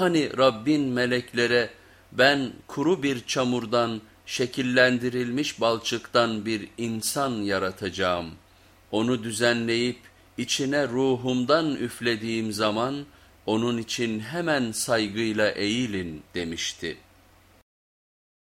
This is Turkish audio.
Hani Rabbin meleklere ben kuru bir çamurdan şekillendirilmiş balçıktan bir insan yaratacağım. Onu düzenleyip içine ruhumdan üflediğim zaman onun için hemen saygıyla eğilin demişti.''